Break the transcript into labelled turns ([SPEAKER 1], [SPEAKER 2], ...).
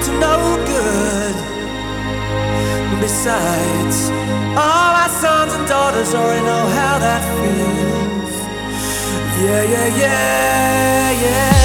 [SPEAKER 1] To no good. Besides, all our sons and daughters already know how that feels. Yeah, yeah, yeah, yeah.